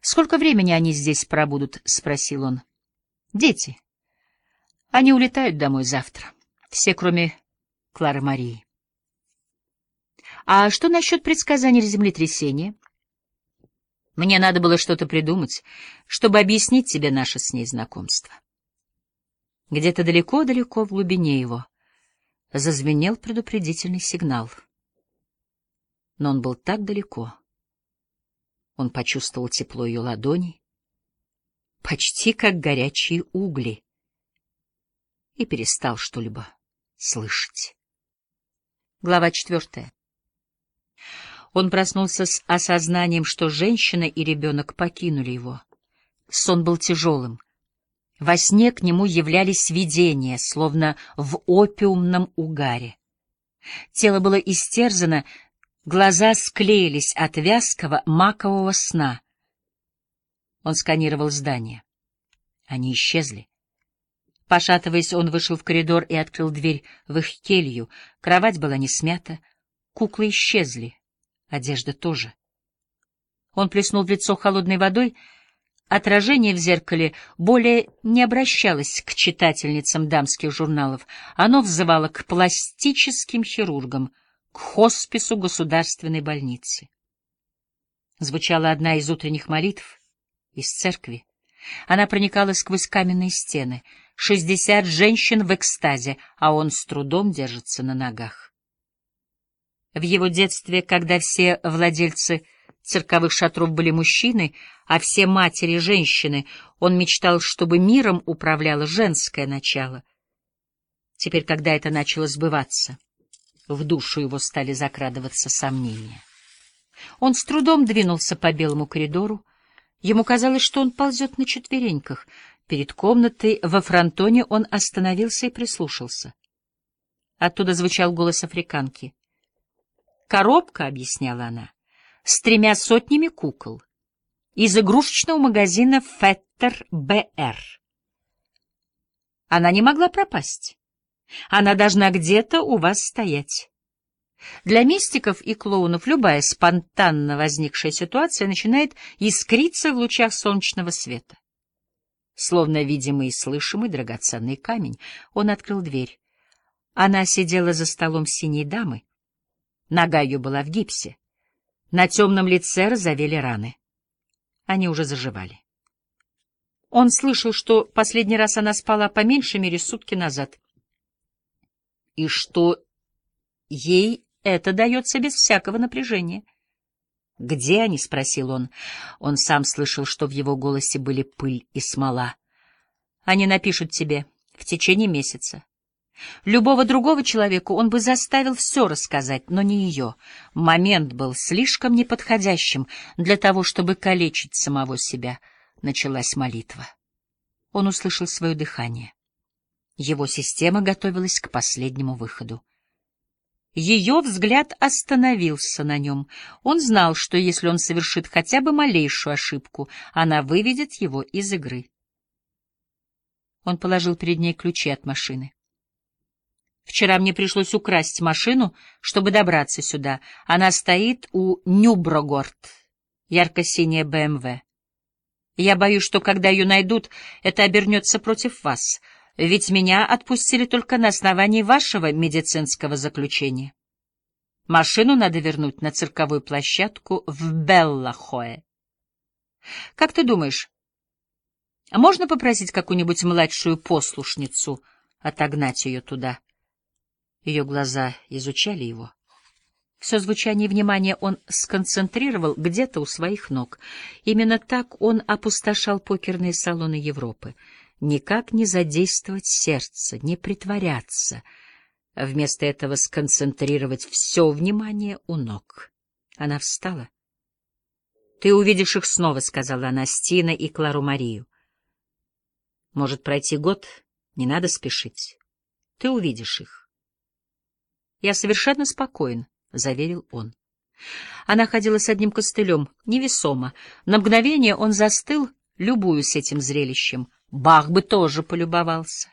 «Сколько времени они здесь пробудут?» — спросил он. «Дети. Они улетают домой завтра. Все, кроме Клары Марии». «А что насчет предсказаний землетрясения?» «Мне надо было что-то придумать, чтобы объяснить тебе наше с ней знакомство». Где-то далеко-далеко в глубине его зазвенел предупредительный сигнал. Но он был так далеко. Он почувствовал тепло ее ладоней, почти как горячие угли, и перестал что-либо слышать. Глава четвертая. Он проснулся с осознанием, что женщина и ребенок покинули его. Сон был тяжелым — во сне к нему являлись видения, словно в опиумном угаре. Тело было истерзано, глаза склеились от вязкого макового сна. Он сканировал здание. Они исчезли. Пошатываясь, он вышел в коридор и открыл дверь в их келью. Кровать была не смята, куклы исчезли, одежда тоже. Он плеснул в лицо холодной водой — Отражение в зеркале более не обращалось к читательницам дамских журналов, оно взывало к пластическим хирургам, к хоспису государственной больницы. Звучала одна из утренних молитв из церкви. Она проникала сквозь каменные стены. Шестьдесят женщин в экстазе, а он с трудом держится на ногах. В его детстве, когда все владельцы цирковых шатров были мужчины, а все матери — женщины. Он мечтал, чтобы миром управляло женское начало. Теперь, когда это начало сбываться, в душу его стали закрадываться сомнения. Он с трудом двинулся по белому коридору. Ему казалось, что он ползет на четвереньках. Перед комнатой во фронтоне он остановился и прислушался. Оттуда звучал голос африканки. «Коробка», — объясняла она, с тремя сотнями кукол из игрушечного магазина «Феттер БР». Она не могла пропасть. Она должна где-то у вас стоять. Для мистиков и клоунов любая спонтанно возникшая ситуация начинает искриться в лучах солнечного света. Словно видимый и слышимый драгоценный камень, он открыл дверь. Она сидела за столом синей дамы. Нога ее была в гипсе. На темном лице разовели раны. Они уже заживали. Он слышал, что последний раз она спала по меньшей мере сутки назад. И что ей это дается без всякого напряжения. «Где они?» — спросил он. Он сам слышал, что в его голосе были пыль и смола. «Они напишут тебе в течение месяца. Любого другого человека он бы заставил все рассказать, но не ее. Момент был слишком неподходящим для того, чтобы калечить самого себя. Началась молитва. Он услышал свое дыхание. Его система готовилась к последнему выходу. Ее взгляд остановился на нем. Он знал, что если он совершит хотя бы малейшую ошибку, она выведет его из игры. Он положил перед ней ключи от машины. Вчера мне пришлось украсть машину, чтобы добраться сюда. Она стоит у Нюброгорд, ярко-синяя БМВ. Я боюсь, что когда ее найдут, это обернется против вас, ведь меня отпустили только на основании вашего медицинского заключения. Машину надо вернуть на цирковую площадку в Беллахое. Как ты думаешь, можно попросить какую-нибудь младшую послушницу отогнать ее туда? Ее глаза изучали его. Все звучание внимания он сконцентрировал где-то у своих ног. Именно так он опустошал покерные салоны Европы. Никак не задействовать сердце, не притворяться. Вместо этого сконцентрировать все внимание у ног. Она встала. — Ты увидишь их снова, — сказала она Стина и Клару Марию. — Может пройти год, не надо спешить. Ты увидишь их. Я совершенно спокоен, — заверил он. Она ходила с одним костылем, невесомо. На мгновение он застыл, любуясь этим зрелищем. Бах бы тоже полюбовался.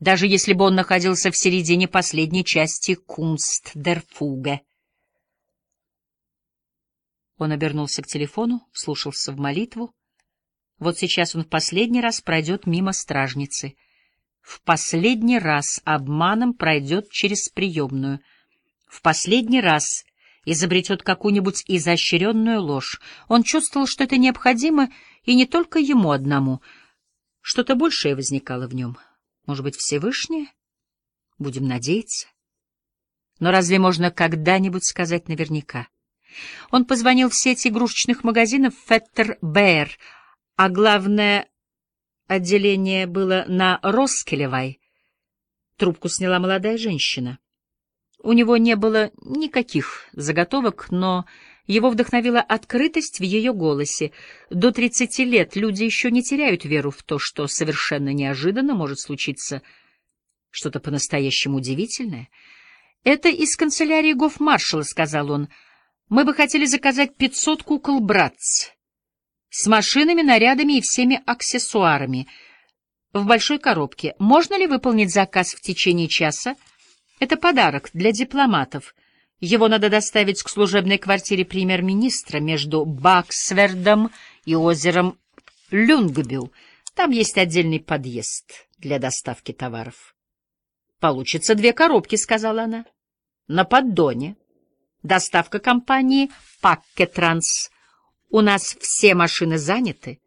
Даже если бы он находился в середине последней части «Кунст дер Фуге». Он обернулся к телефону, слушался в молитву. Вот сейчас он в последний раз пройдет мимо стражницы. В последний раз обманом пройдет через приемную. В последний раз изобретет какую-нибудь изощренную ложь. Он чувствовал, что это необходимо, и не только ему одному. Что-то большее возникало в нем. Может быть, Всевышнее? Будем надеяться. Но разве можно когда-нибудь сказать наверняка? Он позвонил в сеть игрушечных магазинов «Феттер Бэр», а главное отделение было на Роскелевай. Трубку сняла молодая женщина. У него не было никаких заготовок, но его вдохновила открытость в ее голосе. До тридцати лет люди еще не теряют веру в то, что совершенно неожиданно может случиться что-то по-настоящему удивительное. «Это из канцелярии гофмаршала», — сказал он. «Мы бы хотели заказать пятьсот кукол «Братц» с машинами, нарядами и всеми аксессуарами в большой коробке. Можно ли выполнить заказ в течение часа?» Это подарок для дипломатов. Его надо доставить к служебной квартире премьер-министра между Баксвердом и озером Люнгбю. Там есть отдельный подъезд для доставки товаров. «Получится две коробки», — сказала она. «На поддоне. Доставка компании «Паккетранс». У нас все машины заняты.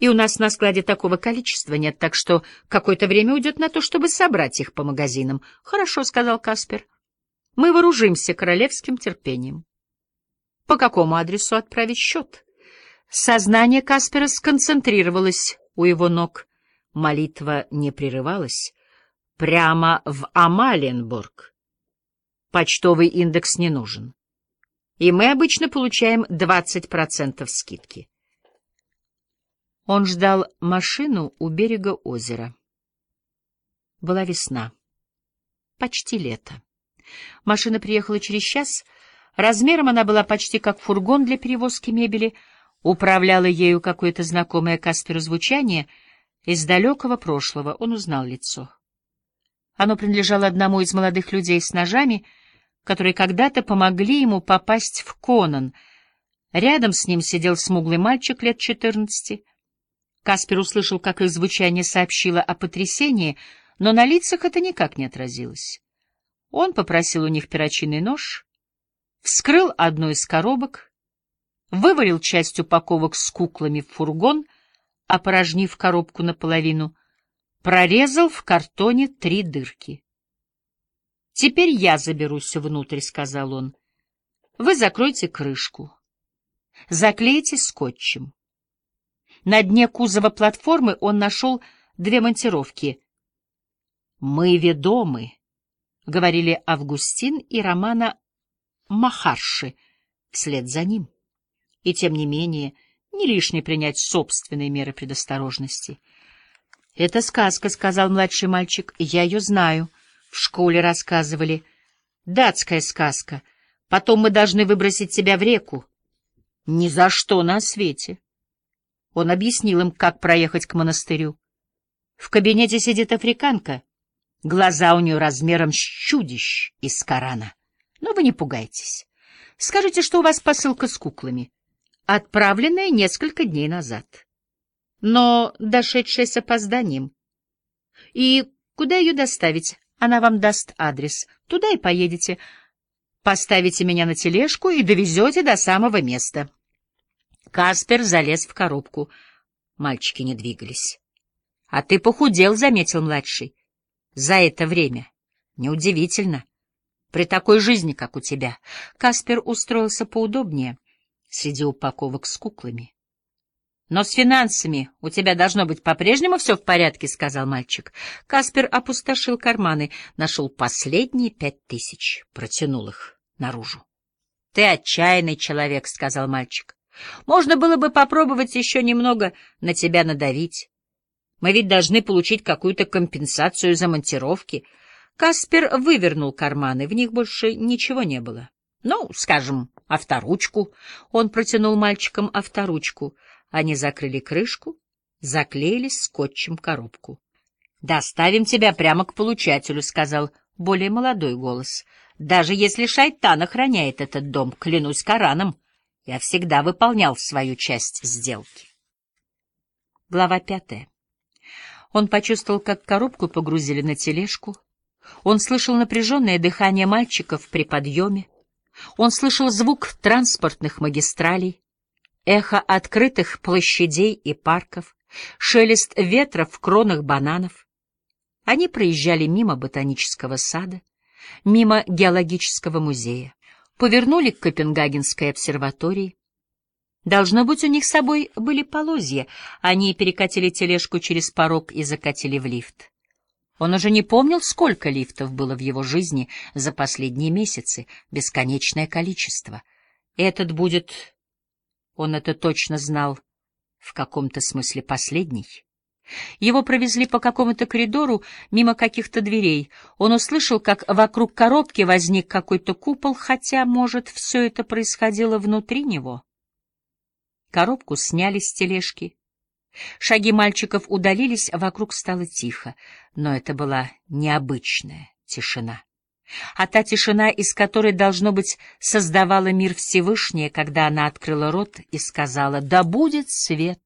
И у нас на складе такого количества нет, так что какое-то время уйдет на то, чтобы собрать их по магазинам. — Хорошо, — сказал Каспер. — Мы вооружимся королевским терпением. — По какому адресу отправить счет? Сознание Каспера сконцентрировалось у его ног. Молитва не прерывалась. Прямо в Амаленбург. Почтовый индекс не нужен. И мы обычно получаем 20% скидки. Он ждал машину у берега озера. Была весна. Почти лето. Машина приехала через час. Размером она была почти как фургон для перевозки мебели. Управляло ею какое-то знакомое Касперу звучание. Из далекого прошлого он узнал лицо. Оно принадлежало одному из молодых людей с ножами, которые когда-то помогли ему попасть в Конан. Рядом с ним сидел смуглый мальчик лет четырнадцати. Каспер услышал, как их звучание сообщило о потрясении, но на лицах это никак не отразилось. Он попросил у них перочинный нож, вскрыл одну из коробок, вывалил часть упаковок с куклами в фургон, опорожнив коробку наполовину, прорезал в картоне три дырки. «Теперь я заберусь внутрь», — сказал он. «Вы закройте крышку, заклейте скотчем». На дне кузова платформы он нашел две монтировки. «Мы ведомы», — говорили Августин и Романа Махарши вслед за ним. И тем не менее, не лишне принять собственные меры предосторожности. «Это сказка», — сказал младший мальчик. «Я ее знаю. В школе рассказывали. Датская сказка. Потом мы должны выбросить тебя в реку». «Ни за что на свете». Он объяснил им, как проехать к монастырю. В кабинете сидит африканка. Глаза у нее размером с чудищ из Корана. Но вы не пугайтесь. Скажите, что у вас посылка с куклами, отправленная несколько дней назад, но дошедшая с опозданием. И куда ее доставить? Она вам даст адрес. Туда и поедете. Поставите меня на тележку и довезете до самого места. Каспер залез в коробку. Мальчики не двигались. — А ты похудел, — заметил младший. — За это время. Неудивительно. При такой жизни, как у тебя. Каспер устроился поудобнее среди упаковок с куклами. — Но с финансами у тебя должно быть по-прежнему все в порядке, — сказал мальчик. Каспер опустошил карманы, нашел последние пять тысяч, протянул их наружу. — Ты отчаянный человек, — сказал мальчик. Можно было бы попробовать еще немного на тебя надавить. Мы ведь должны получить какую-то компенсацию за монтировки. Каспер вывернул карманы, в них больше ничего не было. Ну, скажем, авторучку. Он протянул мальчикам авторучку. Они закрыли крышку, заклеились скотчем коробку. «Доставим тебя прямо к получателю», — сказал более молодой голос. «Даже если шайтан охраняет этот дом, клянусь Кораном». Я всегда выполнял свою часть сделки. Глава пятая. Он почувствовал, как коробку погрузили на тележку. Он слышал напряженное дыхание мальчиков при подъеме. Он слышал звук транспортных магистралей, эхо открытых площадей и парков, шелест ветра в кронах бананов. Они проезжали мимо ботанического сада, мимо геологического музея, повернули к Копенгагенской обсерватории. Должно быть, у них с собой были полозья. Они перекатили тележку через порог и закатили в лифт. Он уже не помнил, сколько лифтов было в его жизни за последние месяцы, бесконечное количество. Этот будет, он это точно знал, в каком-то смысле последний. Его провезли по какому-то коридору мимо каких-то дверей. Он услышал, как вокруг коробки возник какой-то купол, хотя, может, все это происходило внутри него. Коробку сняли с тележки. Шаги мальчиков удалились, вокруг стало тихо, но это была необычная тишина. А та тишина, из которой, должно быть, создавала мир Всевышнее, когда она открыла рот и сказала «Да будет свет!»